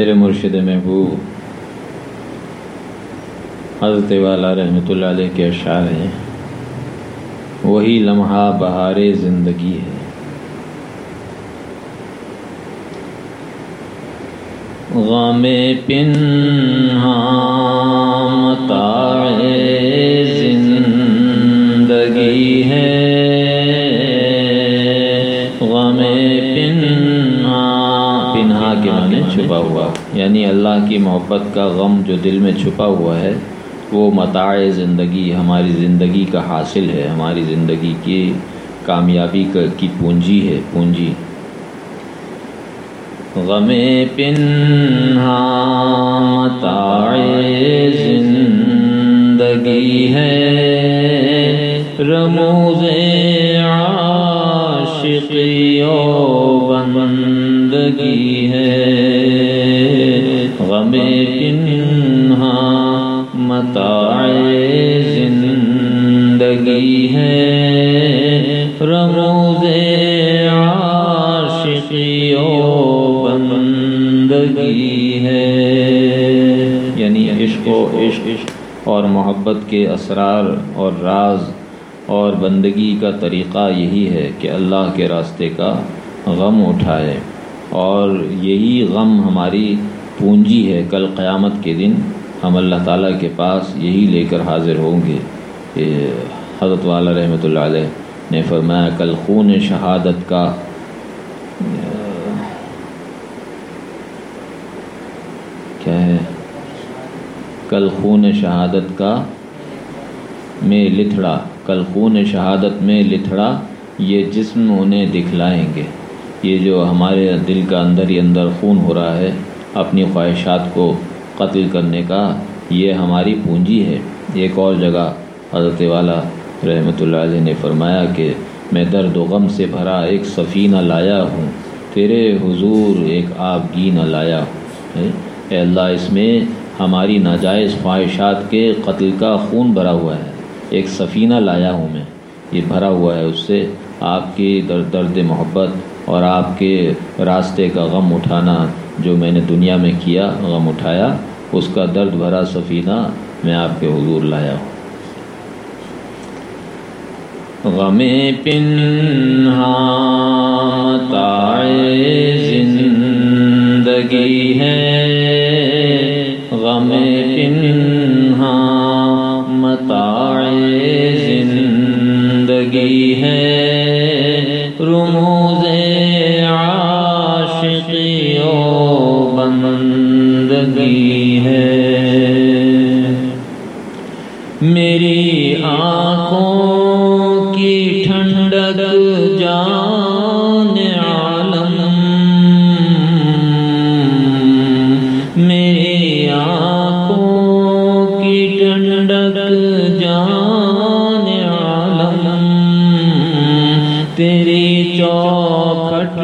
میرے مرشد محبوب، حضرت والا رحمۃ اللہ علیہ کے اشعار ہیں۔ وہی لمحہ بہار زندگی ہے۔ غم پنہا متاع زندگی ہے۔ غم پنہا پنہا کے معنی چھپا ہوا یعنی اللہ کی محبت کا غم جو دل میں چھپا ہوا ہے، وہ متاع زندگی، ہماری زندگی کا حاصل ہے، ہماری زندگی کی کامیابی کی پونجی ہے، پونجی۔ غم پنہا متاع زندگی ہے۔ رموز عاشقی غم پنہا متاع زندگی ہے۔ رموز عاشقی و بندگی ہے۔ یعنی عشق و عشق اور محبت کے اسرار اور راز اور بندگی کا طریقہ یہی ہے کہ اللہ کے راستے کا غم اٹھائے۔ اور یہی غم ہماری پونجی ہے، کل قیامت کے دن ہم اللہ تعالیٰ کے پاس یہی لے کر حاضر ہوں گے۔ کہ حضرت والا رحمۃ اللہ علیہ نے فرمایا، کل خون شہادت کا، کیا ہے؟ کل خون شہادت کا میں لتھڑا، کل خون شہادت میں لتھڑا یہ جسم انہیں دکھلائیں گے۔ یہ جو ہمارے دل کا اندر ہی اندر خون ہو رہا ہے اپنی خواہشات کو قتل کرنے کا یہ ہماری پونجی ہے۔ ایک اور جگہ حضرت والا رحمۃ اللہ علیہ نے فرمایا کہ میں درد و غم سے بھرا ایک سفینہ لایا ہوں۔ تیرے حضور ایک آبگینہ لایا۔ ہوں اے اللہ، اس میں ہماری ناجائز خواہشات کے قتل کا خون بھرا ہوا ہے۔ ایک سفینہ لایا ہوں میں۔ یہ بھرا ہوا ہے، اس سے آپ کی درد درد محبت اور آپ کے راستے کا غم اٹھانا جو میں نے دنیا میں کیا، غم اٹھایا، اس کا درد بھرا سفینہ میں آپ کے حضور لایا ہوں۔ غم پنہا تائے زندگی ہے۔ آنکھوں کی ٹھنڈک جان عالم۔ میری آنکھوں کی ٹھنڈک جان عالم۔ تیری چوکھٹ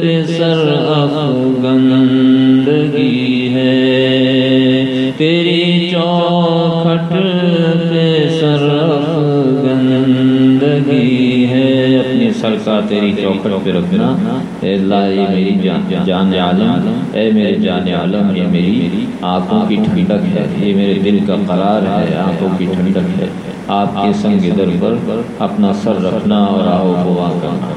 پہ سر افغندگی ہے۔ تیری چوکھٹ اپنی تیری چوکھٹ پہ رکھنا۔ اے اللہ، یہ میری جان جان عالم۔ اے میرے جان عالم، یہ میری آنکھوں کی ٹھنڈک ہے۔ یہ میرے دل کا قرار ہے، آنکھوں کی ٹھنڈک ہے۔ آپ کے سنگ در پر اپنا سر رکھنا اور آہو گوا کرنا۔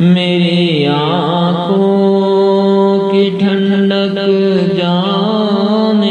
میری آنکھوں کی ٹھنڈک جان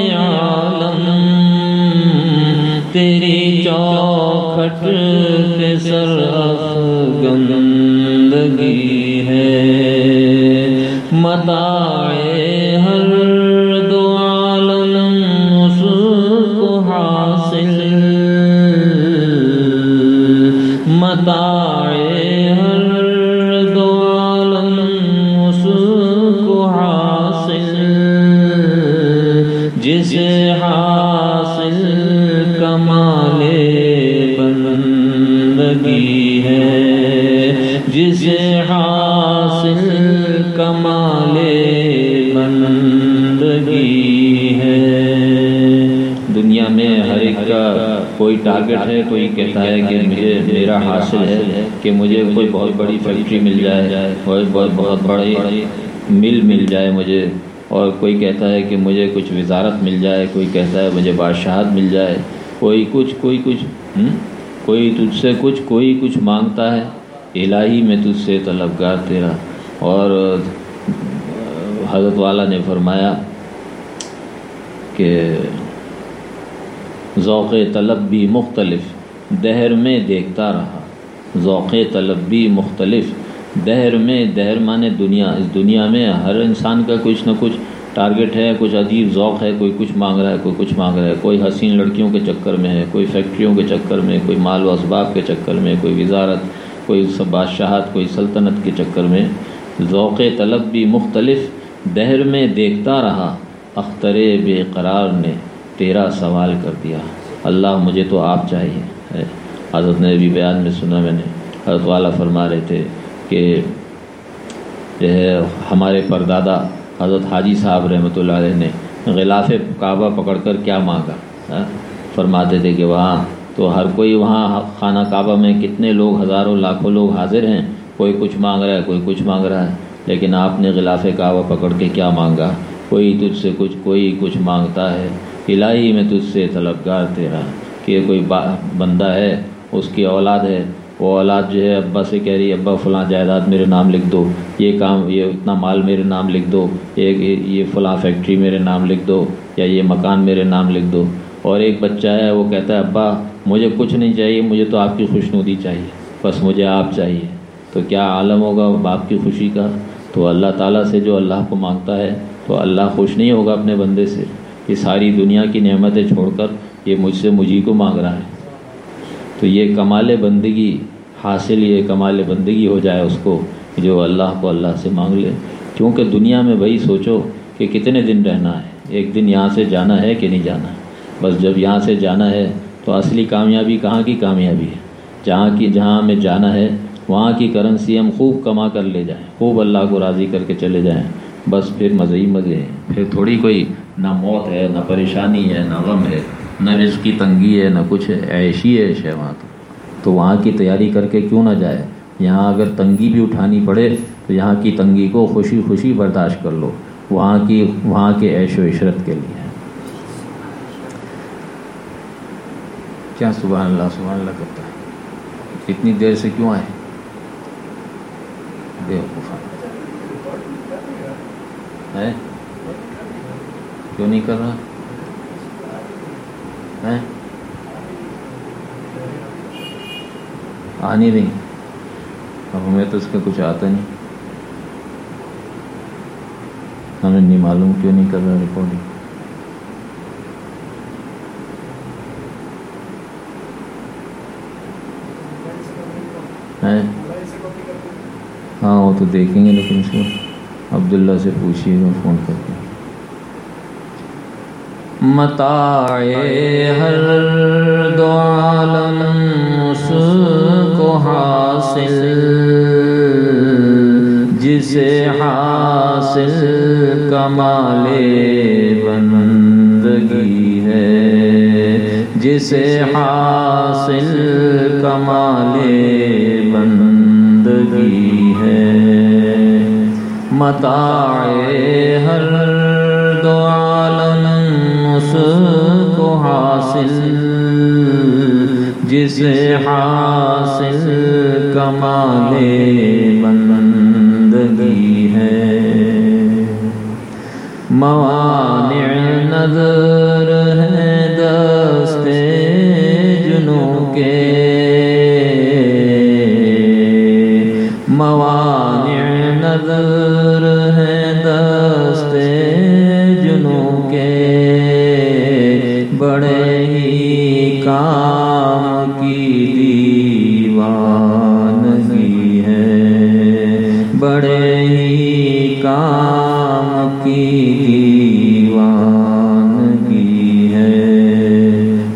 کوئی ٹارگٹ ہے کوئی کہتا ہے کہ مجھے میرا حاصل ہے کہ مجھے کوئی بہت بڑی فیکٹری مل جائے بہت بہت بہت بڑے مل مل جائے مجھے اور کوئی کہتا ہے کہ مجھے کچھ وزارت مل جائے کوئی کہتا ہے مجھے بادشاہت مل جائے کوئی کچھ کوئی کچھ کوئی تجھ سے کچھ کوئی کچھ مانگتا ہے الہی میں تجھ سے طلبگار تیرا اور حضرت والا نے فرمایا کہ ذوق طلب بھی مختلف، دہر میں دیکھتا رہا۔ ذوق طلب بھی مختلف، دہر میں دہر مانے دنیا۔ اس دنیا میں ہر انسان کا کچھ نہ کچھ ٹارگٹ ہے، کچھ عجیب ذوق ہے، کوئی کچھ مانگ رہا ہے، کوئی کچھ مانگ رہا ہے۔ کوئی حسین لڑکیوں کے چکر میں ہے، کوئی فیکٹریوں کے چکر میں، کوئی مال و اسباب کے چکر میں، کوئی وزارت، کوئی بادشاہت، کوئی سلطنت کے چکر میں۔ ذوق طلب بھی مختلف، دہر میں دیکھتا رہا۔ اختر بے قرار نے۔ تیرا سوال کر دیا۔ اللہ مجھے تو آپ چاہیے۔ حضرت نے بھی بیان میں سنا میں نے۔ حضرت والا فرما رہے تھے کہ جو ہے، ہمارے پردادا حضرت حاجی صاحب رحمۃ اللہ علیہ نے غلاف کعبہ پکڑ کر کیا مانگا؟ ہاں، فرماتے تھے کہ وہاں تو ہر کوئی وہاں خانہ کعبہ میں کتنے لوگ، ہزاروں، لاکھوں لوگ حاضر ہیں۔ کوئی کچھ مانگ رہا ہے، کوئی کچھ مانگ رہا ہے۔ لیکن آپ نے غلاف کعبہ پکڑ کے کیا مانگا؟ کوئی تجھ سے کچھ، کوئی کچھ مانگتا ہے۔ الہی میں تجھ سے طلبگار تیرا کہ کوئی بندہ ہے، اس کی اولاد ہے۔ وہ اولاد جو ہے، ابا سے کہہ رہی ابا فلاں جائیداد میرے نام لکھ دو۔ یہ کام، یہ اتنا مال میرے نام لکھ دو۔ ایک یہ فلاں فیکٹری میرے نام لکھ دو۔ یا یہ مکان میرے نام لکھ دو۔ اور ایک بچہ ہے، وہ کہتا ہے، ابا، مجھے کچھ نہیں چاہیے، مجھے تو آپ کی خوش نودی چاہیے۔ بس مجھے آپ چاہیے۔ تو کیا عالم ہوگا باپ کی خوشی کا؟ تو اللہ تعالیٰ سے جو اللہ کو مانگتا ہے، تو اللہ خوش نہیں ہوگا اپنے بندے سے۔ کہ ساری دنیا کی نعمتیں چھوڑ کر یہ مجھ سے مجھے کو مانگ رہا ہے۔ تو یہ کمال بندگی حاصل، یہ کمال بندگی ہو جائے اس کو جو اللہ کو اللہ سے مانگ لے۔ کیونکہ دنیا میں وہی سوچو کہ کتنے دن رہنا ہے، ایک دن یہاں سے جانا ہے کہ نہیں جانا۔ بس جب یہاں سے جانا ہے تو اصلی کامیابی کہاں کی کامیابی ہے؟ جہاں کی، جہاں ہمیں جانا ہے، وہاں کی کرنسی ہم خوب کما کر لے جائیں، خوب اللہ کو راضی کر کے چلے جائیں۔ بس پھر مزے ہی مزے ہیں۔ پھر تھوڑی کوئی نہ موت ہے، نہ پریشانی ہے، نہ غم ہے، نہ رزق کی تنگی ہے، نہ کچھ ایشی ہے ہے وہاں تو۔ تو وہاں کی تیاری کر کے کیوں نہ جائے؟ یہاں اگر تنگی بھی اٹھانی پڑے تو یہاں کی تنگی کو خوشی خوشی برداشت کر لو۔ وہاں کی، وہاں کے عیش و عشرت کے لیے۔ کیا سبحان اللہ سبحان اللہ کرتا ہے؟ اتنی دیر سے کیوں آئے؟ بے ہے؟ کیوں نہیں کر رہا؟ ہے؟ آنی نہیں اب ہمیں تو اس کا کچھ آتا نہیں۔ ہمیں نہیں معلوم کیوں نہیں کر رہا رپورٹنگ ہاں وہ تو دیکھیں گے لیکن اس کو عبداللہ سے پوچھیے گا فون کر کے متا ہر دو عالم اس کو حاصل، جسے حاصل کمال بندگی ہے۔ جسے حاصل کمال بندگی ہے متاع ہر دو عالم اس کو حاصل، جسے حاصل کمال بندگی ہے۔ موانع نظر ہے دستے جنوں کے نظر ہے دستے جنوں کے بڑے ہی کام کی دیوانگی ہے۔ بڑے ہی کام کی دیوانگی ہے۔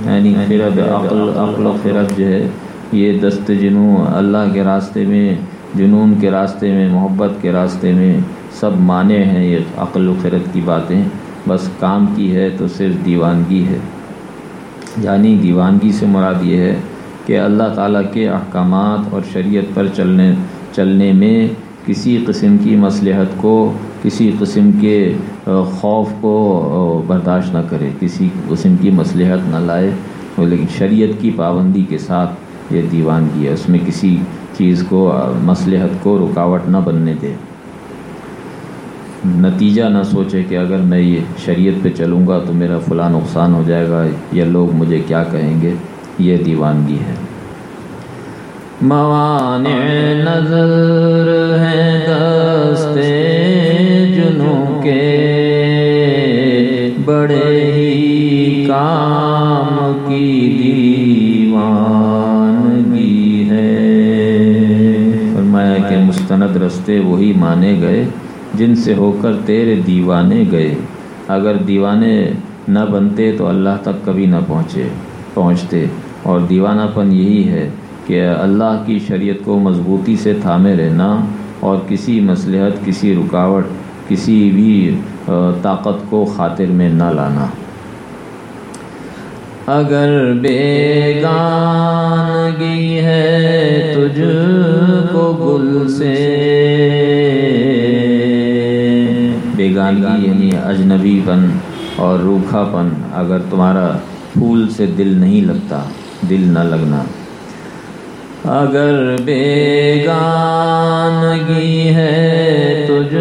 یعنی فرد عقل عقل و فرد جو ہے، یہ دست جنوں اللہ کے راستے میں جنون کے راستے میں، محبت کے راستے میں سب معنی ہیں، یہ عقل و خرت کی باتیں۔ بس کام کی ہے تو صرف دیوانگی ہے۔ یعنی دیوانگی سے مراد یہ ہے کہ اللہ تعالیٰ کے احکامات اور شریعت پر چلنے چلنے میں کسی قسم کی مصلحت کو، کسی قسم کے خوف کو برداشت نہ کرے، کسی قسم کی مصلحت نہ لائے۔ لیکن شریعت کی پابندی کے ساتھ یہ دیوانگی ہے۔ اس میں کسی چیز کو، مصلحت کو رکاوٹ نہ بننے دے۔ نتیجہ نہ سوچے کہ اگر میں یہ شریعت پہ چلوں گا تو میرا فلاں نقصان ہو جائے گا، یا لوگ مجھے کیا کہیں گے؟ یہ دیوانگی ہے۔ موانع نظر دستے جنوں کے۔ بڑے ہی کام کی دیوانگی مستند رستے وہی مانے گئے، جن سے ہو کر تیرے دیوانے گئے۔ اگر دیوانے نہ بنتے تو اللہ تک کبھی نہ پہنچے، پہنچتے۔ اور دیوانہ پن یہی ہے کہ اللہ کی شریعت کو مضبوطی سے تھامے رہنا اور کسی مصلحت، کسی رکاوٹ، کسی بھی طاقت کو خاطر میں نہ لانا۔ اگر بیگانگی بیگانگی یعنی اجنبی پن اور روکھا پن، اگر تمہارا پھول سے دل نہیں لگتا، دل نہ لگنا۔ اگر بیگانگی ہے تجھ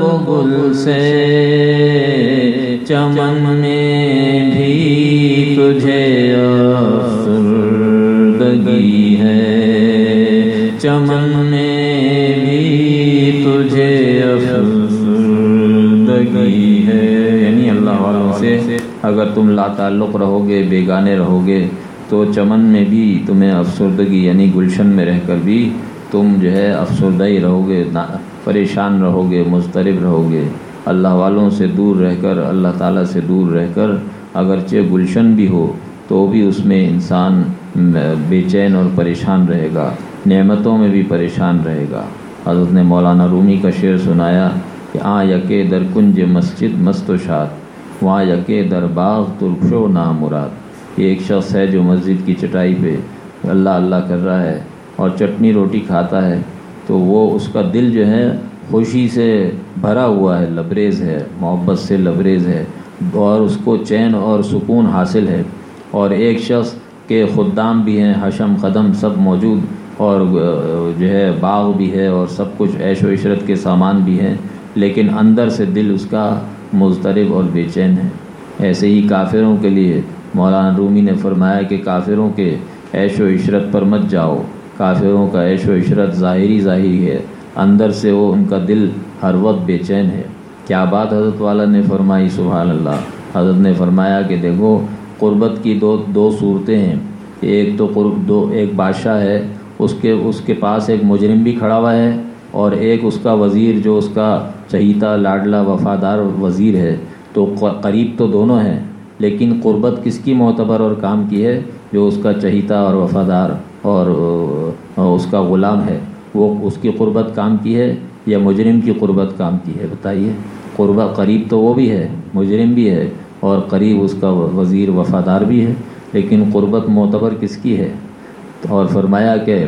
کو گل سے، چمن میں بھی تجھے افسردگی ہے۔ چمن اگر تم لا تعلق رہو گے بیگانے رہو گے تو چمن میں بھی تمہیں افسردگی یعنی گلشن میں رہ کر بھی تم جو ہے افسردہ ہی رہو گے پریشان رہو گے مضطرب رہو گے اللہ والوں سے دور رہ کر، اللہ تعالیٰ سے دور رہ کر، اگرچہ گلشن بھی ہو، تو بھی اس میں انسان بے چین اور پریشان رہے گا، نعمتوں میں بھی پریشان رہے گا۔ حضرت نے مولانا رومی کا شعر سنایا کہ آ یکے در کنج مسجد مست و شاد۔ وہاں یکے در باغ ترخو نا مراد۔ یہ ایک شخص ہے جو مسجد کی چٹائی پہ اللہ اللہ کر رہا ہے اور چٹنی روٹی کھاتا ہے۔ تو وہ اس کا دل جو ہے خوشی سے بھرا ہوا ہے، لبریز ہے، محبت سے لبریز ہے اور اس کو چین اور سکون حاصل ہے۔ اور ایک شخص کے خدام بھی ہیں، حشم قدم سب موجود اور جو ہے باغ بھی ہے اور سب کچھ عیش و عشرت کے سامان بھی ہیں۔ لیکن اندر سے دل اس کا مضطرب اور بے چین ہے ایسے ہی کافروں کے لیے مولانا رومی نے فرمایا کہ کافروں کے عیش و عشرت پر مت جاؤ۔ کافروں کا عیش و عشرت ظاہری ظاہری ہے۔ اندر سے وہ ان کا دل ہر وقت بے چین ہے۔ کیا بات حضرت والا نے فرمائی؟ سبحان اللہ۔ حضرت نے فرمایا کہ دیکھو، قربت کی دو دو صورتیں ہیں۔ ایک تو قرب دو، ایک بادشاہ ہے۔ اس کے اس کے پاس ایک مجرم بھی کھڑا ہوا ہے۔ اور ایک اس کا وزیر جو اس کا چہیتا، لاڈلا، وفادار وزیر ہے، تو قریب تو دونوں ہیں، لیکن قربت کس کی معتبر اور کام کی ہے؟ جو اس کا چہیتا اور وفادار اور اس کا غلام ہے، وہ اس کی قربت کام کی ہے یا مجرم کی قربت کام کی ہے؟ بتائیے۔ قربت قریب تو وہ بھی ہے، مجرم بھی ہے، اور قریب اس کا وزیر وفادار بھی ہے، لیکن قربت معتبر کس کی ہے؟ اور فرمایا کہ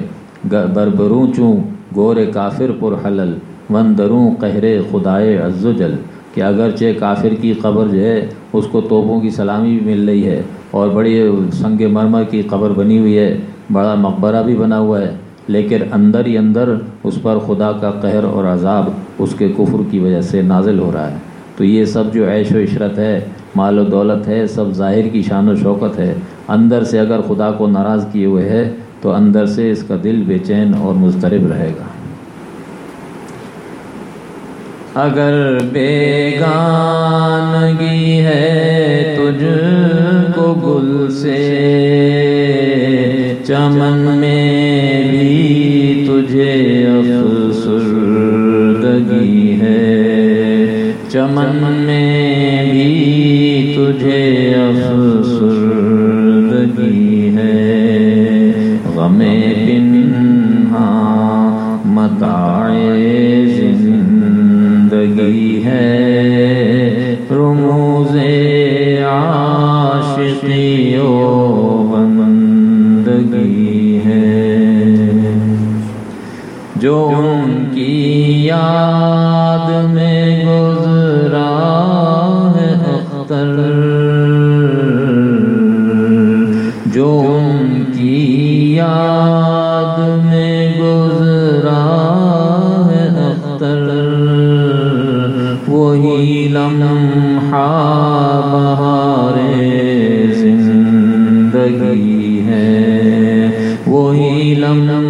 بربروں چوں گور کافر پر حلل ون دروں قہر خدائے عز و جل کہ اگرچہ کافر کی قبر جو ہے، اس کو توپوں کی سلامی بھی مل رہی ہے، اور بڑی سنگ مرمر کی قبر بنی ہوئی ہے، بڑا مقبرہ بھی بنا ہوا ہے، لیکن اندر ہی اندر اس پر خدا کا قہر اور عذاب اس کے کفر کی وجہ سے نازل ہو رہا ہے۔ تو یہ سب جو عیش و عشرت ہے، مال و دولت ہے، سب ظاہر کی شان و شوکت ہے۔ اندر سے اگر خدا کو ناراض کیے ہوئے ہے تو اندر سے اس کا دل بے چین اور مضطرب رہے گا۔ اگر بیگانگی ہے تجھ کو گل سے، چمن میں بھی تجھے افسردگی ہے۔ چمن میں بھی تجھے افسردگی جو ان کی یاد میں گزرا ہے اختر، جو ان کی یاد میں گزرا ہے اختر، وہی لمحہ بہارے زندگی ہے، وہی لمحہ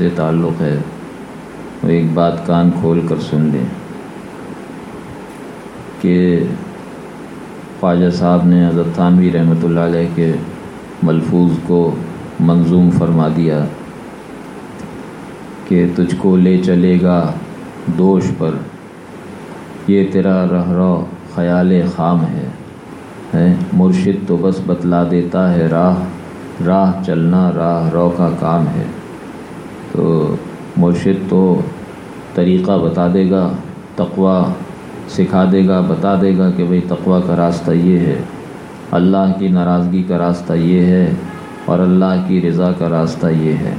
سے تعلق ہے، وہ ایک بات کان کھول کر سن لیں۔ کہ خواجہ صاحب نے حضرت تھانوی رحمۃ اللہ علیہ کے ملفوظ کو منظوم فرما دیا کہ تجھ کو لے چلے گا دوش پر۔ یہ تیرا رہ رو خیال خام ہے؟ مرشد تو بس بتلا دیتا ہے راہ راہ چلنا راہ رو کا کام ہے۔ تو مرشد تو طریقہ بتا دے گا تقوا سکھا دے گا، بتا دے گا کہ بھئی تقوا کا راستہ یہ ہے۔ اللہ کی ناراضگی کا راستہ یہ ہے اور اللہ کی رضا کا راستہ یہ ہے۔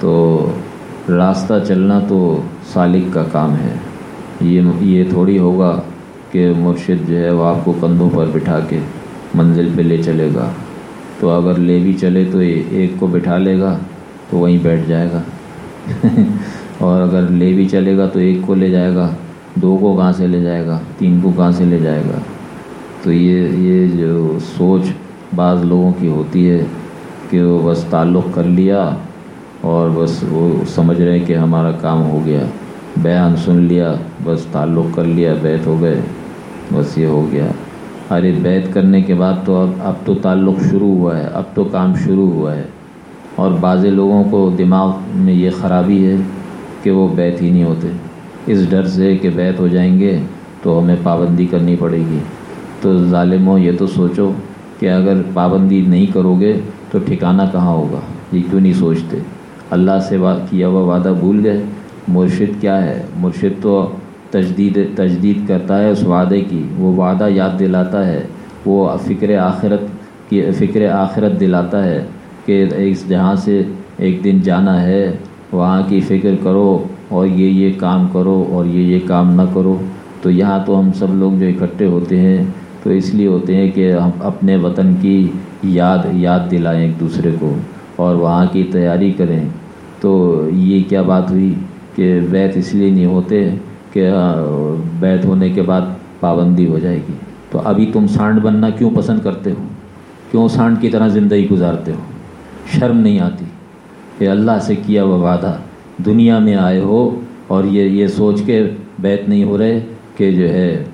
تو راستہ چلنا تو سالک کا کام ہے۔ یہ یہ تھوڑی ہوگا کہ مرشد جو ہے وہ آپ کو کندھوں پر بٹھا کے منزل پہ لے چلے گا۔ تو اگر لے بھی چلے تو ایک کو بٹھا لے گا۔ تو وہیں بیٹھ جائے گا۔ اور اگر لے بھی چلے گا تو ایک کو لے جائے گا، دو کو کہاں سے لے جائے گا، تین کو کہاں سے لے جائے گا۔ تو یہ یہ جو سوچ بعض لوگوں کی ہوتی ہے کہ وہ بس تعلق کر لیا اور بس وہ سمجھ رہے کہ ہمارا کام ہو گیا۔ بیان سن لیا، بس تعلق کر لیا، بیت ہو گئے، بس یہ ہو گیا۔ ارے بیت کرنے کے بعد تو اب اب تو تعلق شروع ہوا ہے، اب تو کام شروع ہوا ہے۔ اور بعض لوگوں کو دماغ میں یہ خرابی ہے کہ وہ بیت ہی نہیں ہوتے۔ اس ڈر سے کہ بیت ہو جائیں گے تو ہمیں پابندی کرنی پڑے گی۔ تو ظالموں، یہ تو سوچو کہ اگر پابندی نہیں کرو گے تو ٹھکانہ کہاں ہوگا؟ یہ کیوں نہیں سوچتے؟ اللہ سے کیا ہوا وعدہ بھول گئے؟ مرشد کیا ہے؟ مرشد تو تجدید تجدید کرتا ہے اس وعدے کی۔ وہ وعدہ یاد دلاتا ہے۔ وہ فکر آخرت کی، فکر آخرت دلاتا ہے۔ کہ اس جہاں سے ایک دن جانا ہے، وہاں کی فکر کرو اور یہ یہ کام کرو اور یہ یہ کام نہ کرو۔ تو یہاں تو ہم سب لوگ جو اکٹھے ہوتے ہیں، تو اس لیے ہوتے ہیں کہ ہم اپنے وطن کی یاد یاد دلائیں ایک دوسرے کو اور وہاں کی تیاری کریں۔ تو یہ کیا بات ہوئی کہ بیت اس لیے نہیں ہوتے کہ بیت ہونے کے بعد پابندی ہو جائے گی۔ تو ابھی تم سانڈ بننا کیوں پسند کرتے ہو؟ کیوں سانڈ کی طرح زندگی گزارتے ہو؟ شرم نہیں آتی کہ اللہ سے کیا وہ وعدہ۔ دنیا میں آئے ہو اور یہ یہ سوچ کے بیت نہیں ہو رہے کہ جو ہے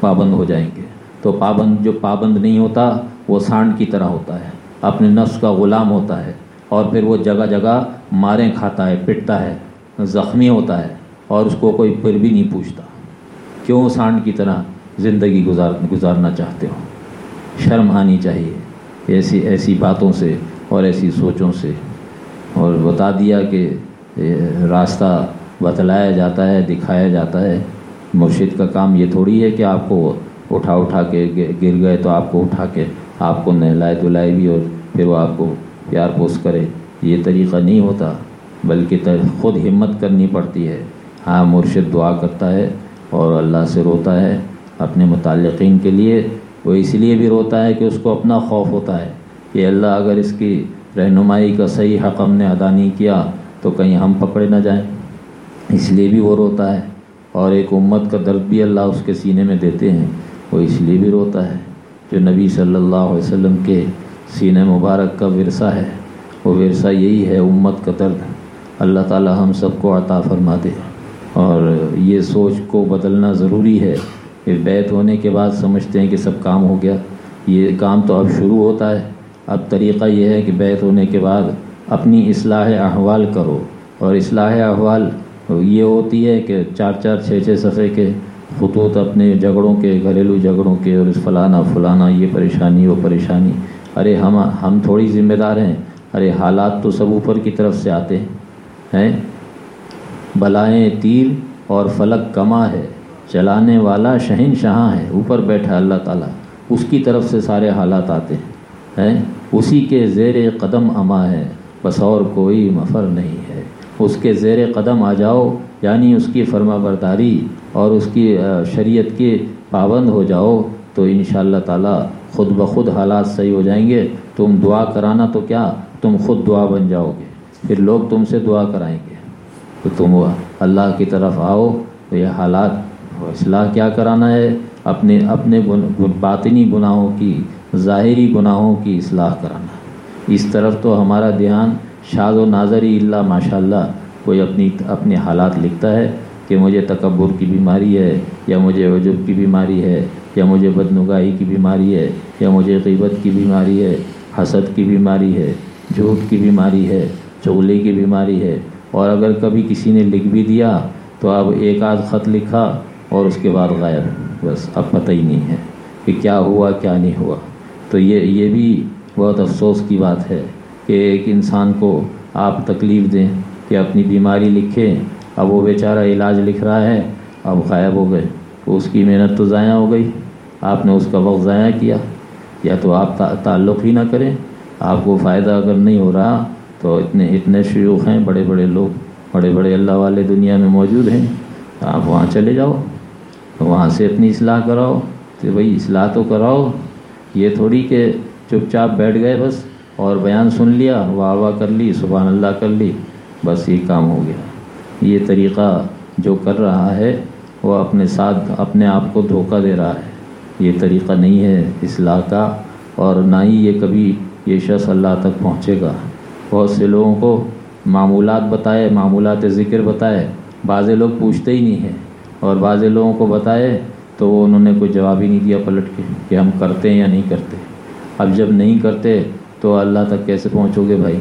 پابند ہو جائیں گے۔ تو پابند جو پابند نہیں ہوتا، وہ سانڈ کی طرح ہوتا ہے۔ اپنے نفس کا غلام ہوتا ہے اور پھر وہ جگہ جگہ ماریں کھاتا ہے، پٹتا ہے، زخمی ہوتا ہے اور اس کو کوئی پھر بھی نہیں پوچھتا۔ کیوں سانڈ کی طرح زندگی گزار گزارنا چاہتے ہو؟ شرم آنی چاہیے۔ ایسی ایسی باتوں سے اور ایسی سوچوں سے اور بتا دیا کہ راستہ بتلایا جاتا ہے، دکھایا جاتا ہے۔ مرشد کا کام یہ تھوڑی ہے کہ آپ کو اٹھا اٹھا کے گر گئے تو آپ کو اٹھا کے آپ کو نہلائے دلائے بھی اور پھر وہ آپ کو پیار پوس کرے۔ یہ طریقہ نہیں ہوتا، بلکہ خود ہمت کرنی پڑتی ہے۔ ہاں مرشد دعا کرتا ہے اور اللہ سے روتا ہے اپنے متعلقین کے لیے۔ وہ اس لیے بھی روتا ہے کہ اس کو اپنا خوف ہوتا ہے۔ کہ اللہ اگر اس کی رہنمائی کا صحیح حق ہم نے ادا نہیں کیا تو کہیں ہم پکڑے نہ جائیں۔ اس لیے بھی وہ روتا ہے اور ایک امت کا درد بھی اللہ اس کے سینے میں دیتے ہیں، وہ اس لیے بھی روتا ہے۔ جو نبی صلی اللہ علیہ وسلم کے سینہ مبارک کا ورثہ ہے، وہ ورثہ یہی ہے، امت کا درد۔ اللہ تعالی ہم سب کو عطا فرما دے۔ اور یہ سوچ کو بدلنا ضروری ہے۔ کہ بیت ہونے کے بعد سمجھتے ہیں کہ سب کام ہو گیا۔ یہ کام تو اب شروع ہوتا ہے۔ اب طریقہ یہ ہے کہ بیت ہونے کے بعد اپنی اصلاح احوال کرو اور اصلاح احوال یہ ہوتی ہے کہ چار چار چھ چھ صفحے کے خطوط اپنے جھگڑوں کے، گھریلو جھگڑوں کے اور اس فلانا فلانا، یہ پریشانی، وہ پریشانی۔ ارے ہم ہم تھوڑی ذمہ دار ہیں۔ ارے حالات تو سب اوپر کی طرف سے آتے ہیں۔ بلائیں تیر اور فلک کما ہے۔ چلانے والا شہن شہاں ہے۔ اوپر بیٹھا اللہ تعالیٰ۔ اس کی طرف سے سارے حالات آتے ہیں۔ اسی کے زیر قدم اما ہے، بس اور کوئی مفر نہیں ہے۔ اس کے زیر قدم آ جاؤ یعنی اس کی فرما برداری اور اس کی شریعت کے پابند ہو جاؤ، تو ان شاء اللہ تعالیٰ خود بخود حالات صحیح ہو جائیں گے۔ تم دعا کرانا تو کیا؟ تم خود دعا بن جاؤ گے۔ پھر لوگ تم سے دعا کرائیں گے۔ تو تم اللہ کی طرف آؤ، تو یہ حالات اصلاح کیا کرانا ہے؟ اپنے اپنے باطنی گناہوں کی ظاہری گناہوں کی اصلاح کرانا۔ اس طرف تو ہمارا دھیان شاد و ناظری اللہ ماشاء اللہ کوئی اپنی اپنے حالات لکھتا ہے کہ مجھے تکبر کی بیماری ہے، یا مجھے عجب کی بیماری ہے، یا مجھے بدنگاہی کی بیماری ہے، یا مجھے غیبت کی بیماری ہے، حسد کی بیماری ہے، جھوٹ کی بیماری ہے، چغلی کی بیماری ہے۔ اور اگر کبھی کسی نے لکھ بھی دیا تو اب ایک آدھ خط لکھا اور اس کے بعد غائب، بس اب پتہ ہی نہیں ہے کہ کیا ہوا، کیا نہیں ہوا۔ تو یہ یہ بھی بہت افسوس کی بات ہے کہ ایک انسان کو آپ تکلیف دیں کہ اپنی بیماری لکھیں، اب وہ بیچارہ علاج لکھ رہا ہے، اب غائب ہو گئے۔ اس کی محنت تو ضائع ہو گئی۔ آپ نے اس کا وقت ضائع کیا۔ یا تو آپ تعلق ہی نہ کریں۔ آپ کو فائدہ اگر نہیں ہو رہا تو اتنے اتنے شیوخ ہیں، بڑے بڑے لوگ، بڑے بڑے اللہ والے دنیا میں موجود ہیں۔ آپ وہاں چلے جاؤ، وہاں سے اپنی اصلاح کراؤ۔ کہ بھائی اصلاح تو کراؤ۔ یہ تھوڑی کہ چپ چاپ بیٹھ گئے بس اور بیان سن لیا، واہ واہ کر لی، سبحان اللہ کر لی، بس یہ کام ہو گیا۔ یہ طریقہ جو کر رہا ہے، وہ اپنے ساتھ اپنے آپ کو دھوکہ دے رہا ہے۔ یہ طریقہ نہیں ہے اصلاح کا اور نہ ہی یہ کبھی یہ شخص اللہ تک پہنچے گا۔ بہت سے لوگوں کو معمولات بتائے، معمولات ذکر بتائے بعض لوگ پوچھتے ہی نہیں ہیں اور بعض لوگوں کو بتائے تو وہ انہوں نے کوئی جواب ہی نہیں دیا پلٹ کے کہ ہم کرتے ہیں یا نہیں کرتے۔ اب جب نہیں کرتے تو اللہ تک کیسے پہنچو گے بھائی؟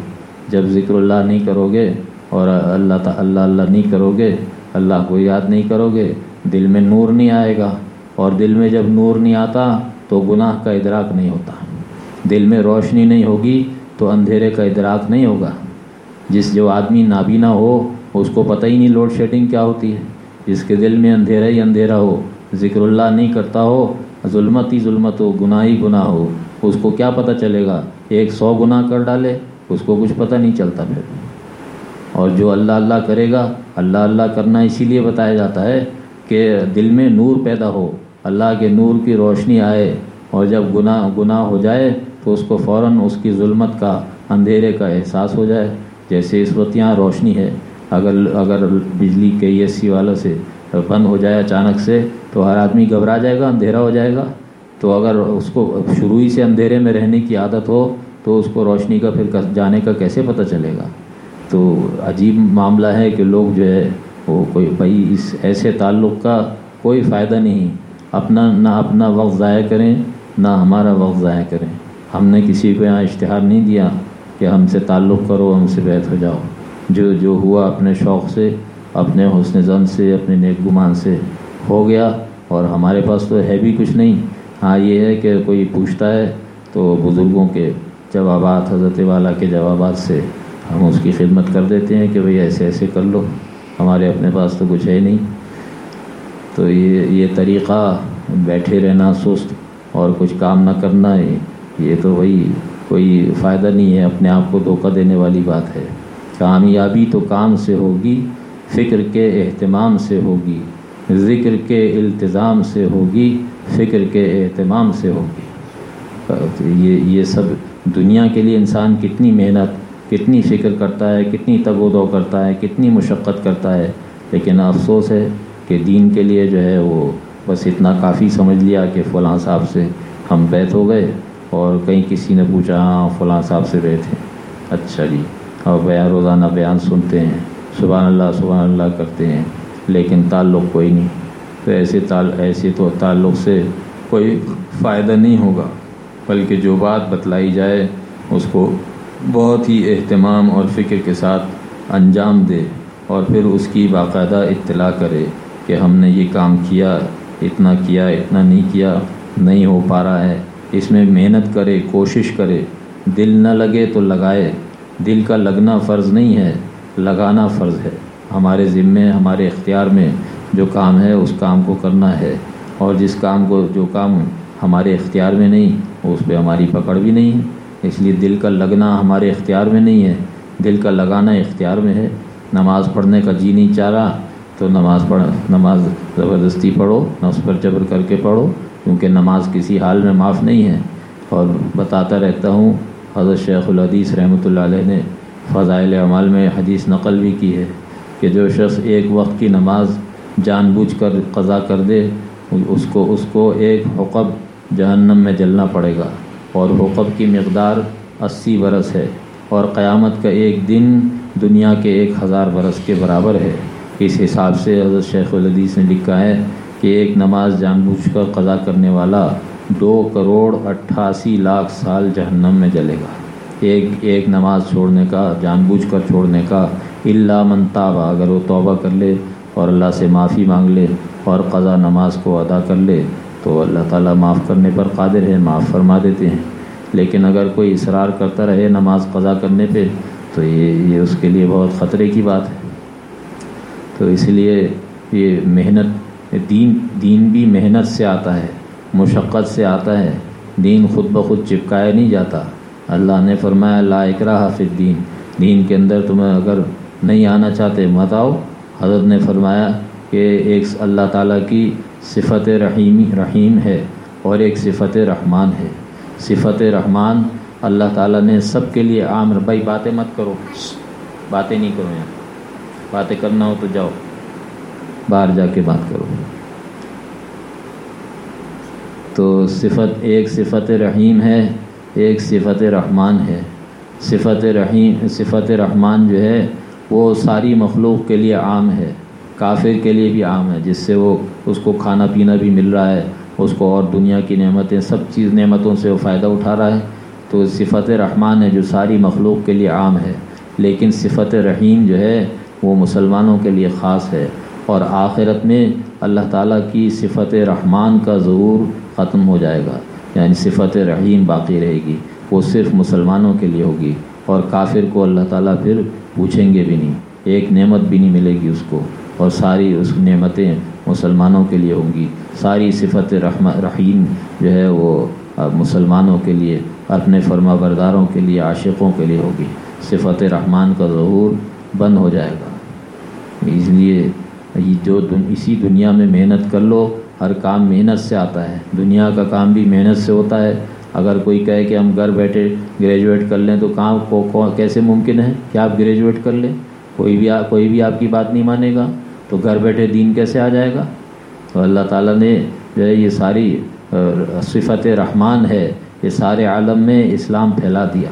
جب ذکر اللہ نہیں کرو گے اور اللہ تا، اللہ اللہ نہیں کرو گے اللہ کو یاد نہیں کرو گے دل میں نور نہیں آئے گا۔ اور دل میں جب نور نہیں آتا تو گناہ کا ادراک نہیں ہوتا۔ دل میں روشنی نہیں ہوگی تو اندھیرے کا ادراک نہیں ہوگا۔ جس جو آدمی نابینا ہو، اس کو پتہ ہی نہیں لوڈ شیڈنگ کیا ہوتی ہے۔ جس کے دل میں اندھیرا ہی اندھیرا ہو ذکر اللہ نہیں کرتا ہو، ظلمت ہی ظلمت ہو، گناہ ہی گناہ ہو، اس کو کیا پتہ چلے گا؟ ایک سو گناہ کر ڈالے، اس کو کچھ پتہ نہیں چلتا پھر۔ اور جو اللہ اللہ کرے گا، اللہ اللہ کرنا اسی لیے بتایا جاتا ہے کہ دل میں نور پیدا ہو، اللہ کے نور کی روشنی آئے۔ اور جب گناہ گناہ ہو جائے، تو اس کو فوراً اس کی ظلمت کا اندھیرے کا احساس ہو جائے، جیسے اس وقت یہاں روشنی ہے۔ اگر اگر بجلی کے اے سی والا سے بند ہو جائے اچانک سے تو ہر آدمی گھبرا جائے گا، اندھیرا ہو جائے گا۔ تو اگر اس کو شروع ہی سے اندھیرے میں رہنے کی عادت ہو، تو اس کو روشنی کا پھر جانے کا کیسے پتہ چلے گا؟ تو عجیب معاملہ ہے کہ لوگ جو ہے، وہ کوئی بھائی اس ایسے تعلق کا کوئی فائدہ نہیں۔ اپنا نہ اپنا وقت ضائع کریں، نہ ہمارا وقت ضائع کریں۔ ہم نے کسی کو یہاں اشتہار نہیں دیا کہ ہم سے تعلق کرو، ہم سے بیت ہو جاؤ۔ جو جو ہوا اپنے شوق سے، اپنے حسن زن سے، اپنے نیک گمان سے ہو گیا اور ہمارے پاس تو ہے بھی کچھ نہیں۔ ہاں یہ ہے کہ کوئی پوچھتا ہے تو بزرگوں کے جوابات، حضرت والا کے جوابات سے ہم اس کی خدمت کر دیتے ہیں کہ بھئی ایسے ایسے کر لو۔ ہمارے اپنے پاس تو کچھ ہے نہیں۔ تو یہ یہ طریقہ بیٹھے رہنا، سست اور کچھ کام نہ کرنا ہے یہ تو وہی کوئی فائدہ نہیں ہے۔ اپنے آپ کو دھوکہ دینے والی بات ہے۔ کامیابی تو کام سے ہوگی، فکر کے اہتمام سے ہوگی۔ ذکر کے التظام سے ہوگی، فکر کے اہتمام سے ہوگی۔ یہ یہ سب دنیا کے لیے انسان کتنی محنت، کتنی فکر کرتا ہے، کتنی تگ و دو کرتا ہے، کتنی مشقت کرتا ہے۔ لیکن افسوس ہے کہ دین کے لیے جو ہے وہ بس اتنا کافی سمجھ لیا کہ فلاں صاحب سے ہم بیت ہو گئے اور کہیں کسی نے پوچھا ہاں فلاں صاحب سے رہے تھے اچھا جی اور بیان روزانہ بیان سنتے ہیں۔ سبحان اللہ سبحان اللہ کرتے ہیں۔ لیکن تعلق کوئی نہیں۔ تو ایسے تال ایسے تو تعلق سے کوئی فائدہ نہیں ہوگا، بلکہ جو بات بتلائی جائے اس کو بہت ہی اہتمام اور فکر کے ساتھ انجام دے اور پھر اس کی باقاعدہ اطلاع کرے کہ ہم نے یہ کام کیا، اتنا کیا، اتنا نہیں کیا، نہیں ہو پا رہا ہے۔ اس میں محنت کرے، کوشش کرے۔ دل نہ لگے تو لگائے۔ دل کا لگنا فرض نہیں ہے، لگانا فرض ہے۔ ہمارے ذمے، ہمارے اختیار میں جو کام ہے، اس کام کو کرنا ہے۔ اور جس کام کو، جو کام ہمارے اختیار میں نہیں، اس پہ ہماری پکڑ بھی نہیں۔ ہے اس لیے دل کا لگنا ہمارے اختیار میں نہیں ہے۔ دل کا لگانا اختیار میں ہے۔ نماز پڑھنے کا جی نہیں چاہ رہا، تو نماز پڑھ، نماز زبردستی پڑھو، نہ اس پر جبر کر کے پڑھو، کیونکہ نماز کسی حال میں معاف نہیں ہے۔ اور بتاتا رہتا ہوں، حضرت شیخ الحدیث رحمۃ اللہ علیہ نے فضائل اعمال میں حدیث نقل بھی کی ہے۔ کہ جو شخص ایک وقت کی نماز جان بوجھ کر قضا کر دے، اس کو اس کو ایک حقب جہنم میں جلنا پڑے گا۔ اور حقب کی مقدار اسی برس ہے۔ اور قیامت کا ایک دن دنیا کے ایک ہزار برس کے برابر ہے۔ اس حساب سے حضرت شیخ الحدیث نے لکھا ہے کہ ایک نماز جان بوجھ کر قضا کرنے والا دو کروڑ اٹھاسی لاکھ سال جہنم میں جلے گا۔ ایک ایک نماز چھوڑنے کا، جان بوجھ کر چھوڑنے کا اللہ منتابہ اگر وہ توبہ کر لے اور اللہ سے معافی مانگ لے اور قضا نماز کو ادا کر لے تو اللہ تعالیٰ معاف کرنے پر قادر ہے، معاف فرما دیتے ہیں۔ لیکن اگر کوئی اصرار کرتا رہے نماز قضا کرنے پہ، تو یہ یہ اس کے لیے بہت خطرے کی بات ہے۔ تو اس لیے یہ محنت، دین دین بھی محنت سے آتا ہے، مشقت سے آتا ہے۔ دین خود بخود چپکایا نہیں جاتا۔ اللہ نے فرمایا، لا اکراہ حافظ دین دین کے اندر تمہیں اگر نہیں آنا چاہتے، مت آؤ۔ حضرت نے فرمایا کہ ایک اللہ تعالیٰ کی صفت رحیمی، رحیم ہے اور ایک صفت رحمان ہے۔ صفت رحمان اللہ تعالیٰ نے سب کے لیے عام بھائی، باتیں مت کرو۔ باتیں نہیں کرو یہاں۔ باتیں کرنا ہو تو جاؤ۔ باہر جا کے بات کرو۔ تو صفت، ایک صفت رحیم ہے، ایک صفت رحمان ہے۔ صفت رحیم، صفت رحمان جو ہے وہ ساری مخلوق کے لیے عام ہے، کافر کے لیے بھی عام ہے، جس سے وہ، اس کو کھانا پینا بھی مل رہا ہے، اس کو اور دنیا کی نعمتیں، سب چیز نعمتوں سے وہ فائدہ اٹھا رہا ہے۔ تو صفت رحمان ہے جو ساری مخلوق کے لیے عام ہے۔ لیکن صفت رحیم جو ہے، وہ مسلمانوں کے لیے خاص ہے۔ اور آخرت میں اللہ تعالیٰ کی صفت رحمان کا ظہور ختم ہو جائے گا۔ یعنی صفت رحیم باقی رہے گی، وہ صرف مسلمانوں کے لیے ہوگی۔ اور کافر کو اللہ تعالیٰ پھر پوچھیں گے بھی نہیں۔ ایک نعمت بھی نہیں ملے گی اس کو، اور ساری اس نعمتیں مسلمانوں کے لیے ہوں گی۔ ساری صفت رحم، رحیم جو ہے وہ مسلمانوں کے لیے، اپنے فرما برداروں کے لیے، عاشقوں کے لیے ہوگی۔ صفت رحمان کا ظہور بند ہو جائے گا۔ اس لیے جو اسی دنیا میں محنت کر لو، ہر کام محنت سے آتا ہے۔ دنیا کا کام بھی محنت سے ہوتا ہے۔ اگر کوئی کہے کہ ہم گھر بیٹھے گریجویٹ کر لیں تو کام کو کیسے ممکن ہے کہ آپ گریجویٹ کر لیں؟ کوئی بھی کوئی بھی آپ کی بات نہیں مانے گا۔ تو گھر بیٹھے دین کیسے آ جائے گا؟ تو اللہ تعالیٰ نے جو ہے یہ ساری صفت رحمان ہے، یہ سارے عالم میں اسلام پھیلا دیا۔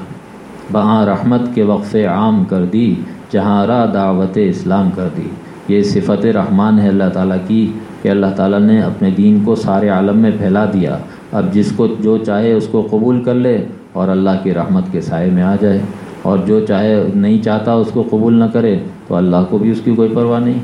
بہاں رحمت کے وقف عام کر دی، جہاں را دعوت اسلام کر دی۔ یہ صفت رحمان ہے اللہ تعالیٰ کی کہ اللہ تعالیٰ نے اپنے دین کو سارے عالم میں پھیلا دیا۔ اب جس کو جو چاہے اس کو قبول کر لے اور اللہ کی رحمت کے سائے میں آ جائے۔ اور جو چاہے، نہیں چاہتا، اس کو قبول نہ کرے، تو اللہ کو بھی اس کی کوئی پرواہ نہیں۔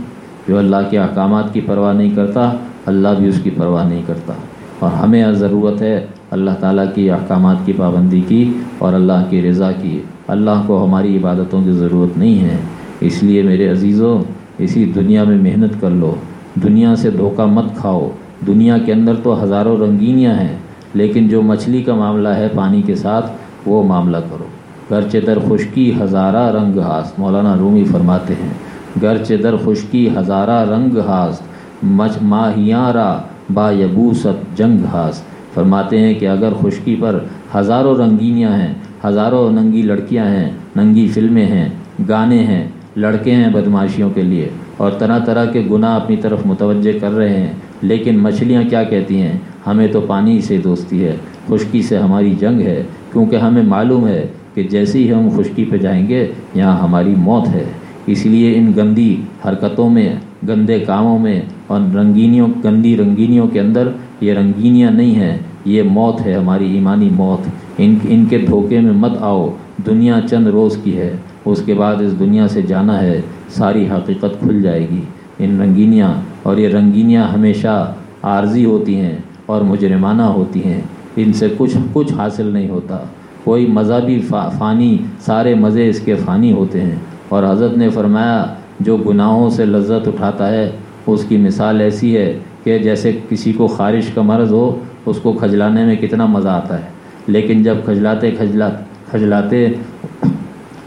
جو اللہ کے احکامات کی پرواہ نہیں کرتا، اللہ بھی اس کی پرواہ نہیں کرتا۔ اور ہمیں ضرورت ہے اللہ تعالیٰ کی احکامات کی پابندی کی اور اللہ کی رضا کی۔ اللہ کو ہماری عبادتوں کی ضرورت نہیں ہے۔ اس لیے میرے عزیزوں اسی دنیا میں محنت کر لو۔ دنیا سے دھوکہ مت کھاؤ۔ دنیا کے اندر تو ہزاروں رنگینیاں ہیں، لیکن جو مچھلی کا معاملہ ہے پانی کے ساتھ، وہ معاملہ کرو۔ گرچہ در خشکی ہزارہ رنگ ہاس، مولانا رومی فرماتے ہیں گرچ در خشکی ہزارہ رنگ ہاس، مچ ماہیاں را با یبوست جنگ ہاس۔ فرماتے ہیں کہ اگر خشکی پر ہزاروں رنگینیاں ہیں، ہزاروں ننگی لڑکیاں ہیں، ننگی فلمیں ہیں، گانے ہیں، لڑکے ہیں بدماشیوں کے لیے۔ اور طرح طرح کے گناہ اپنی طرف متوجہ کر رہے ہیں۔ لیکن مچھلیاں کیا کہتی ہیں؟ ہمیں تو پانی سے دوستی ہے، خشکی سے ہماری جنگ ہے، کیونکہ ہمیں معلوم ہے کہ جیسے ہی ہم خشکی پہ جائیں گے، یہاں ہماری موت ہے۔ اس لیے ان گندی حرکتوں میں، گندے کاموں میں اور رنگینیوں، گندی رنگینیوں کے اندر یہ رنگینیاں نہیں ہیں، یہ موت ہے ہماری ایمانی موت۔ ان ان کے دھوکے میں مت آؤ، دنیا چند روز کی ہے، اس کے بعد اس دنیا سے جانا ہے۔ ساری حقیقت کھل جائے گی۔ ان رنگینیاں، اور یہ رنگینیاں ہمیشہ عارضی ہوتی ہیں اور مجرمانہ ہوتی ہیں۔ ان سے کچھ کچھ حاصل نہیں ہوتا۔ کوئی مزہ بھی فانی، سارے مزے اس کے فانی ہوتے ہیں۔ اور حضرت نے فرمایا، جو گناہوں سے لذت اٹھاتا ہے، اس کی مثال ایسی ہے کہ جیسے کسی کو خارش کا مرض ہو، اس کو کھجلانے میں کتنا مزہ آتا ہے۔ لیکن جب کھجلاتے، کھجلا، کھجلاتے،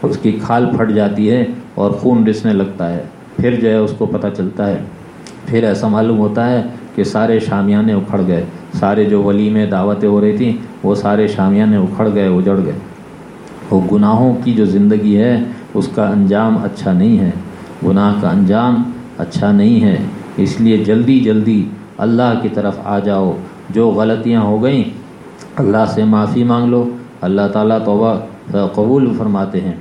اس کی کھال پھٹ جاتی ہے اور خون رسنے لگتا ہے۔ پھر جو ہے اس کو پتہ چلتا ہے۔ پھر ایسا معلوم ہوتا ہے کہ سارے شامیانے اکھڑ گئے۔ سارے جو ولی میں دعوتیں ہو رہی تھیں، وہ سارے شامیانے اکھڑ گئے، اجڑ گئے۔ وہ گناہوں کی جو زندگی ہے، اس کا انجام اچھا نہیں ہے۔ گناہ کا انجام اچھا نہیں ہے۔ اس لیے جلدی جلدی اللہ کی طرف آ جاؤ۔ جو غلطیاں ہو گئیں، اللہ سے معافی مانگ لو۔ اللہ تعالیٰ توبہ قبول فرماتے ہیں۔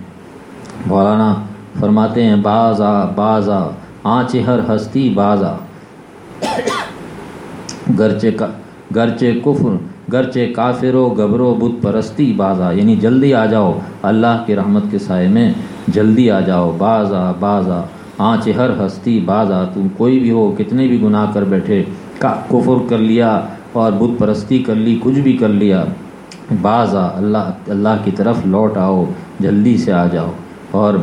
مولانا فرماتے ہیں باز آ باز آنچ ہر ہستی باز آ گرچے کا گرچے کفر گرچے کافر و گبرو، بت پرستی باز آ یعنی جلدی آ جاؤ، اللہ کی رحمت کے سائے میں جلدی آ جاؤ۔ باز آ باز آنچ ہر ہستی باز آ تم کوئی بھی ہو، کتنے بھی گناہ کر بیٹھے کفر کر لیا اور بت پرستی کر لی، کچھ بھی کر لیا بعض آ اللہ اللہ کی طرف لوٹ آؤ، جلدی سے آ جاؤ۔ اور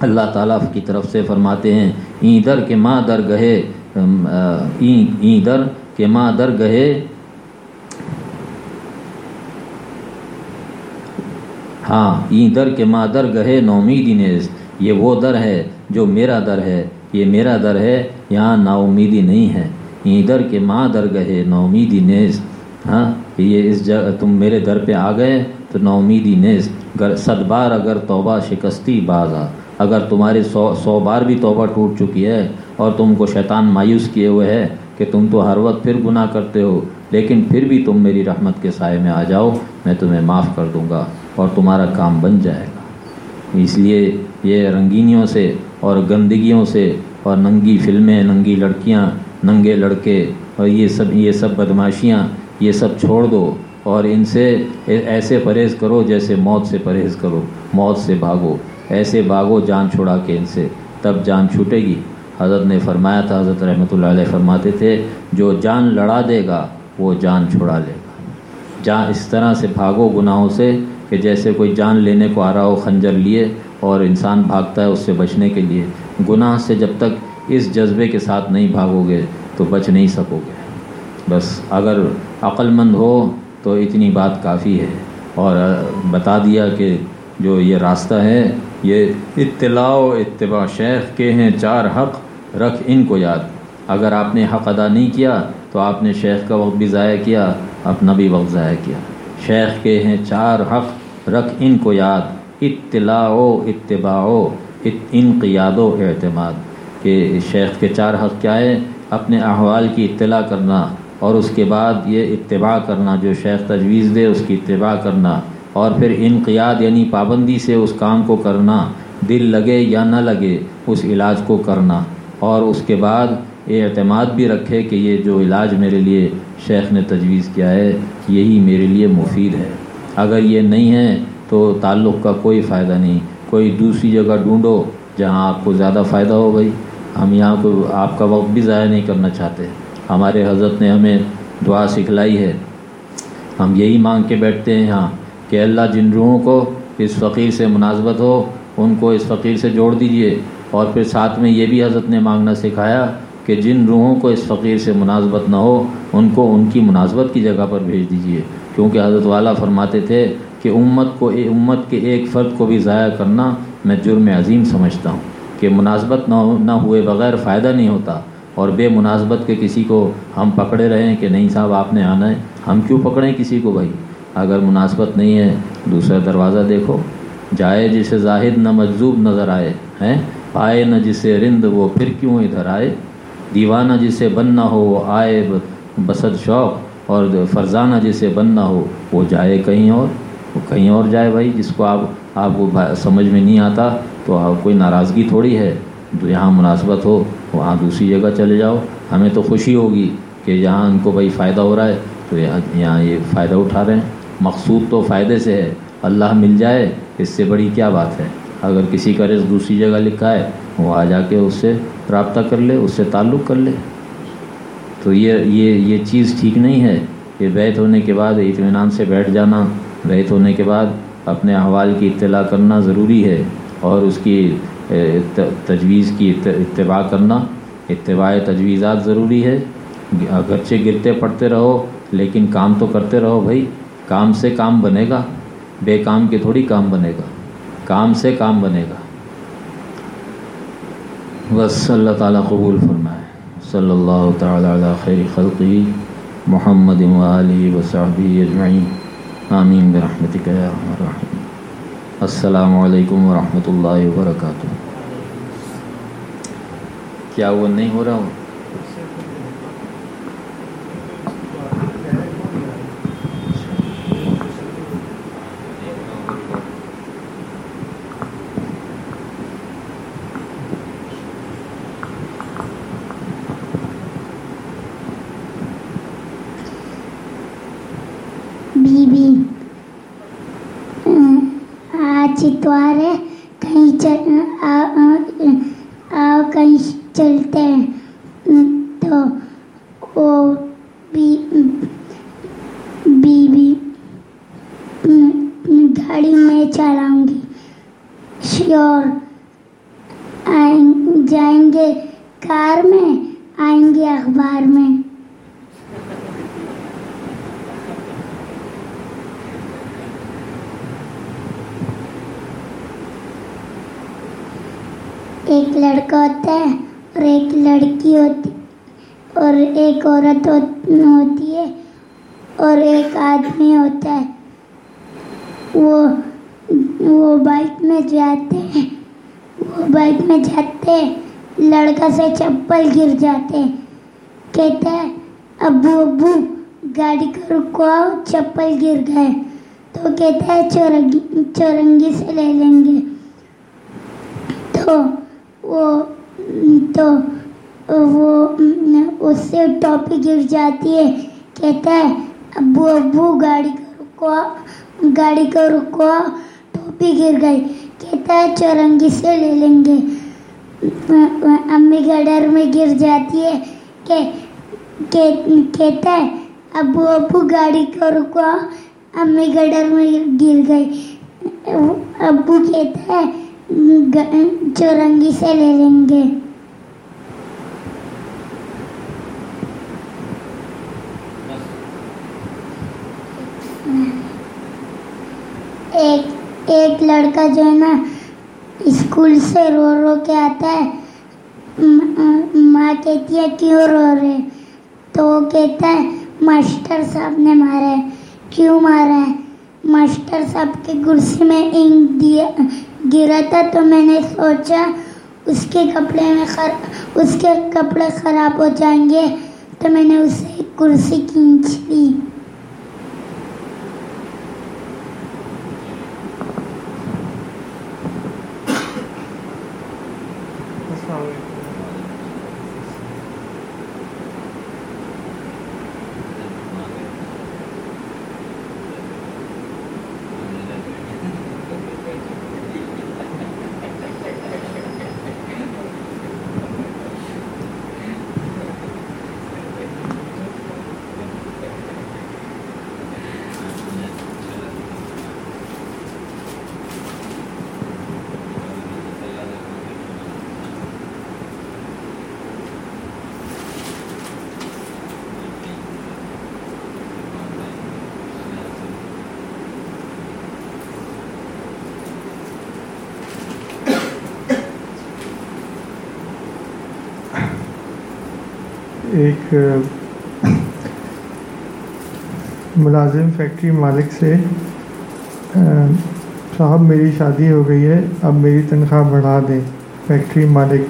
اللہ تعالیٰ کی طرف سے فرماتے ہیں این در کے ماں در گہے این در کے ماں در گہے۔ ہاں این در کے ماں در گہے نومیدی نیز یہ وہ در ہے جو میرا در ہے۔ یہ میرا در ہے، یہاں نا امیدی نہیں ہے۔ این در کے ماں در گہے نومیدی نیز ہاں کہ یہ اس جگہ، تم میرے در پہ آ گئے تو نومیدی نیز گر صد بار اگر توبہ شکستی باز آ۔ اگر تمہاری سو سو بار بھی توبہ ٹوٹ چکی ہے اور تم کو شیطان مایوس کیے ہوئے ہے کہ تم تو ہر وقت پھر گناہ کرتے ہو، لیکن پھر بھی تم میری رحمت کے سائے میں آ جاؤ، میں تمہیں معاف کر دوں گا اور تمہارا کام بن جائے گا۔ اس لیے یہ رنگینیوں سے اور گندگیوں سے اور ننگی فلمیں، ننگی لڑکیاں، ننگے لڑکے اور یہ سب یہ سب بدماشیاں، یہ سب چھوڑ دو اور ان سے ایسے پرہیز کرو جیسے موت سے پرہیز کرو، موت سے بھاگو۔ ایسے بھاگو جان چھڑا کے ان سے، تب جان چھوٹے گی۔ حضرت نے فرمایا تھا، حضرت رحمۃ اللہ علیہ فرماتے تھے، جو جان لڑا دے گا، وہ جان چھڑا لے گا۔ جان اس طرح سے بھاگو گناہوں سے کہ جیسے کوئی جان لینے کو آ رہا ہو، خنجر لیے اور انسان بھاگتا ہے اس سے بچنے کے لیے۔ گناہ سے جب تک اس جذبے کے ساتھ نہیں بھاگو گے، تو بچ نہیں سکو گے۔ بس اگر عقل مند ہو تو اتنی بات کافی ہے۔ اور بتا دیا کہ جو یہ راستہ ہے یہ اطلاع و اتباع شیخ کے ہیں چار حق، رکھ ان کو یاد۔ اگر آپ نے حق ادا نہیں کیا، تو آپ نے شیخ کا وقت بھی ضائع کیا اپنا بھی وقت ضائع کیا۔ شیخ کے ہیں چار حق، رکھ ان کو یاد۔ اطلاع و اتباع و انقیاد و اعتماد۔ کہ شیخ کے چار حق کیا ہے اپنے احوال کی اطلاع کرنا اور اس کے بعد یہ اتباع کرنا، جو شیخ تجویز دے، اس کی اتباع کرنا۔ اور پھر انقیاد یعنی پابندی سے اس کام کو کرنا، دل لگے یا نہ لگے، اس علاج کو کرنا۔ اور اس کے بعد یہ اعتماد بھی رکھے کہ یہ جو علاج میرے لیے شیخ نے تجویز کیا ہے، یہی میرے لیے مفید ہے۔ اگر یہ نہیں ہے تو تعلق کا کوئی فائدہ نہیں۔ کوئی دوسری جگہ ڈھونڈو جہاں آپ کو زیادہ فائدہ ہو گئی ہم یہاں کو، آپ کا وقت بھی ضائع نہیں کرنا چاہتے۔ ہمارے حضرت نے ہمیں دعا سکھلائی ہے۔ ہم یہی مانگ کے بیٹھتے ہیں یہاں کہ اللہ جن روحوں کو اس فقیر سے مناسبت ہو، ان کو اس فقیر سے جوڑ دیجیے۔ اور پھر ساتھ میں یہ بھی حضرت نے مانگنا سکھایا کہ جن روحوں کو اس فقیر سے مناسبت نہ ہو، ان کو ان کی مناسبت کی جگہ پر بھیج دیجیے۔ کیونکہ حضرت والا فرماتے تھے کہ امت کو، امت کے ایک فرد کو بھی ضائع کرنا میں جرم عظیم سمجھتا ہوں۔ کہ مناسبت نہ نہ ہوئے بغیر فائدہ نہیں ہوتا۔ اور بے مناسبت کے کسی کو ہم پکڑے رہے ہیں کہ نہیں صاحب، آپ نے آنا ہے، ہم کیوں پکڑیں کسی کو بھائی؟ اگر مناسبت نہیں ہے، دوسرا دروازہ دیکھو۔ جائے جسے زاہد نہ مجذوب نظر آئے، ہیں؟ آئے نہ جسے رند، وہ پھر کیوں ادھر آئے؟ دیوانہ جسے بننا ہو، وہ آئے بسد شوق، اور فرزانہ جسے بننا ہو، وہ جائے کہیں اور؟ وہ کہیں اور جائے بھائی، جس کو آپ آپ کو سمجھ میں نہیں آتا، تو آپ کوئی ناراضگی تھوڑی ہے۔ تو یہاں مناسبت ہو، وہاں دوسری جگہ چلے جاؤ۔ ہمیں تو خوشی ہوگی کہ یہاں ان کو بھائی فائدہ ہو رہا ہے، تو یہاں یہاں یہ فائدہ اٹھا رہے ہیں۔ مقصود تو فائدے سے ہے، اللہ مل جائے، اس سے بڑی کیا بات ہے؟ اگر کسی کا رزق دوسری جگہ لکھا ہے، وہ آ جا کے اس سے رابطہ کر لے، اس سے تعلق کر لے۔ تو یہ یہ یہ چیز ٹھیک نہیں ہے کہ بیت ہونے کے بعد اطمینان سے بیٹھ جانا بیت ہونے کے بعد اپنے احوال کی اطلاع کرنا ضروری ہے اور اس کی تجویز کی اتباع کرنا، اتباع تجویزات ضروری ہے۔ اگرچہ گرتے پڑتے رہو، لیکن کام تو کرتے رہو بھائی۔ کام سے کام بنے گا، بے کام کے تھوڑی کام بنے گا، کام سے کام بنے گا۔ بس اللہ تعالیٰ قبول فرمائے۔ صلی اللہ تعالیٰ علی خیر خلقی محمد علی وصحبی اجمعین۔ آمین برحمتک یا الرحیم السلام علیکم ورحمۃ اللہ وبرکاتہ۔ کیا وہ نہیں ہو رہا؟ ہو دوارے کہیں کہیں چلتے ہیں تو وہ گاڑی میں چلاؤں گی شیور جائیں گے کار میں آئیں گے اخبار میں ایک لڑکا ہوتا ہے اور ایک لڑکی ہوتی اور ایک عورت ہوتی ہے اور ایک آدمی ہوتا ہے، وہ وہ بائک میں جاتے ہیں۔ وہ بائک میں جاتے لڑکا سے چپل گر جاتے کہتے ہیں ابو ابو، گاڑی کو رکواؤ چپل گر گئے۔ تو کہتا ہے، چورنگی چورنگی سے لے لیں گے۔ تو وہ تو وہ اس سے ٹاپی گر جاتی ہے۔ کہتا ہے، ابو ابو گاڑی کو رکو گاڑی کو رکو ٹوپی گر گئی۔ کہتا ہے، چورنگی سے لے لیں گے۔ امی کا ڈر میں گر جاتی ہے۔ کہ کہتا ہے، ابو ابو گاڑی کو رکو امی کا ڈر میں گر گئی۔ ابو کہتا ہے چورنگی سے لے لیں گے ایک ایک لڑکا جو ہے نا، اسکول سے رو رو کے آتا ہے۔ ماں کہتی ہے، کیوں رو رہے تو وہ کہتا ہے، ماسٹر صاحب نے مارا ہے۔ کیوں مارا ہے؟ ماسٹر صاحب کے کرسی میں انک دیا، گرا تھا۔ تو میں نے سوچا، اس کے کپڑے میں خر... اس کے کپڑے خراب ہو جائیں گے۔ تو میں نے اسے کرسی کھینچ لی۔ ایک، ملازم فیکٹری مالک سے، صاحب میری شادی ہو گئی ہے، اب میری تنخواہ بڑھا دیں، فیکٹری مالک۔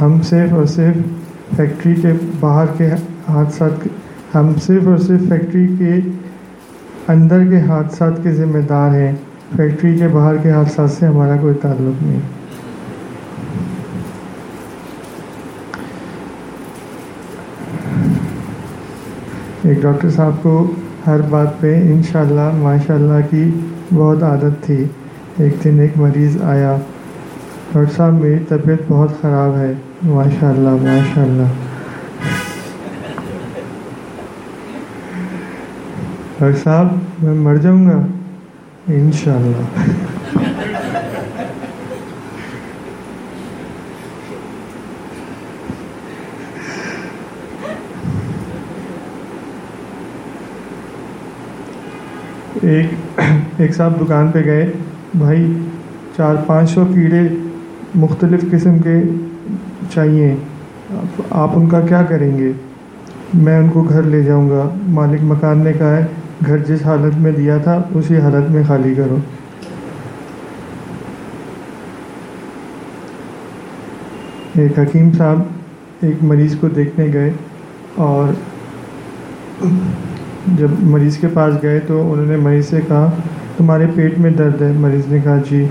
ہم صرف اور صرف فیکٹری کے باہر کے حادثات ہم صرف اور صرف فیکٹری کے اندر کے حادثات کے ذمہ دار ہیں، فیکٹری کے باہر کے حادثات سے ہمارا کوئی تعلق نہیں۔ ایک ڈاکٹر صاحب کو ہر بات پہ انشاءاللہ، ماشاءاللہ کی بہت عادت تھی۔ ایک دن ایک مریض آیا۔ ڈاکٹر صاحب، میری طبیعت بہت خراب ہے۔ ماشاء اللہ ماشاء اللہ ڈاکٹر صاحب، میں مر جاؤں گا؟ انشاءاللہ۔ ایک ایک صاحب دکان پہ گئے۔ بھائی، چار پانچ سو کیڑے مختلف قسم کے چاہیے۔ آپ ان کا کیا کریں گے؟ میں ان کو گھر لے جاؤں گا۔ مالک مکان نے کہا ہے، گھر جس حالت میں دیا تھا، اسی حالت میں خالی کرو۔ ایک حکیم صاحب ایک مریض کو دیکھنے گئے اور جب مریض کے پاس گئے تو انہوں نے مریض سے کہا، تمہارے پیٹ میں درد ہے۔ مریض نے کہا جی۔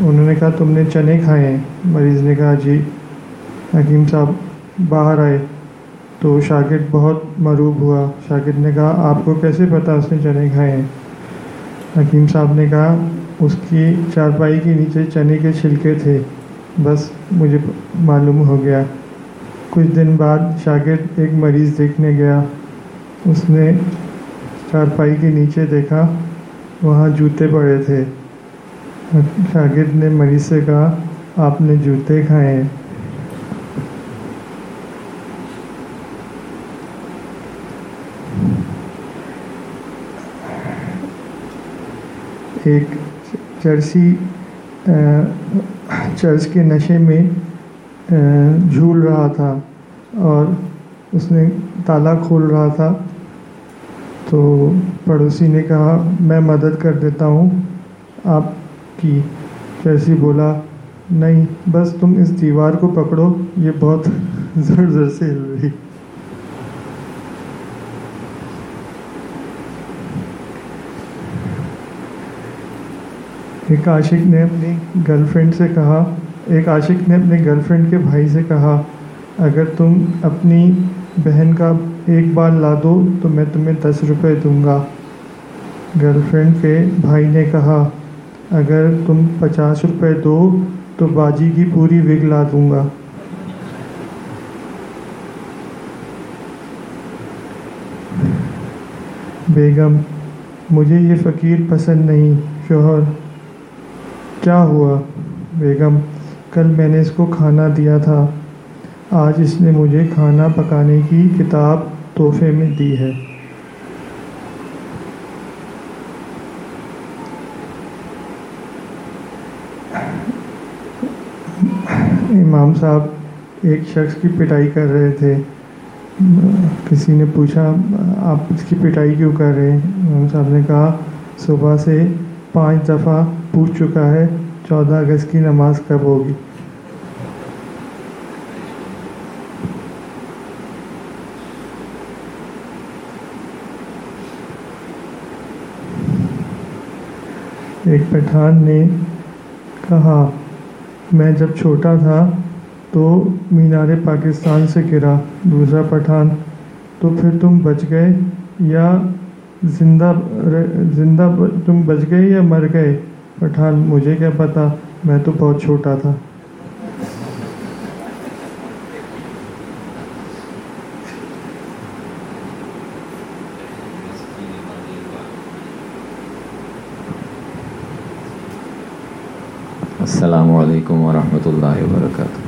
انہوں نے کہا، تم نے چنے کھائے ہیں۔ مریض نے کہا جی۔ حکیم صاحب باہر آئے تو شاگرد بہت مروب ہوا۔ شاگرد نے کہا، آپ کو کیسے پتا اس نے چنے کھائے ہیں؟ حکیم صاحب نے کہا، اس کی چارپائی کے نیچے چنے کے چھلکے تھے۔ بس مجھے معلوم ہو گیا۔ کچھ دن بعد شاگرد ایک مریض دیکھنے گیا۔ اس نے چارپائی کے نیچے دیکھا، وہاں جوتے پڑے تھے۔ شاگرد نے مریض سے کہا، آپ نے جوتے کھائے ہیں۔ ایک چرسی چرچ کے نشے میں جھول رہا تھا اور اس نے تالا کھول رہا تھا۔ تو پڑوسی نے کہا، میں مدد کر دیتا ہوں۔ آپ کی چرسی بولا، نہیں، بس تم اس دیوار کو پکڑو، یہ بہت زر زر سے ہل رہی۔ ایک عاشق نے اپنی گرل فرینڈ سے کہا ایک عاشق نے اپنے گرل فرینڈ کے بھائی سے کہا، اگر تم اپنی بہن کا ایک بال لا دو تو میں تمہیں دس روپے دوں گا۔ گرل فرینڈ کے بھائی نے کہا، اگر تم پچاس روپے دو تو باجی کی پوری وگ لا دوں گا۔ بیگم، مجھے یہ فقیر پسند نہیں، شوہر۔ کیا ہوا؟ بیگم کل میں نے اس کو کھانا دیا تھا۔ آج اس نے مجھے کھانا پکانے کی کتاب تحفے میں دی ہے۔ امام صاحب ایک شخص کی پٹائی کر رہے تھے۔ کسی نے پوچھا، آپ اس کی پٹائی کیوں کر رہے ہیں؟ امام صاحب نے کہا، صبح سے پانچ دفعہ پوچھ چکا ہے۔ چودہ اگست کی نماز کب ہوگی؟ ایک پٹھان نے کہا، میں جب چھوٹا تھا تو مینار پاکستان سے گرا۔ دوسرا پٹھان، تو پھر تم بچ گئے یا زندہ زندہ تم بچ گئے یا مر گئے؟ پٹھان مجھے کیا پتا؟ میں تو بہت چھوٹا تھا۔ السلام علیکم ورحمۃ اللہ وبرکاتہ۔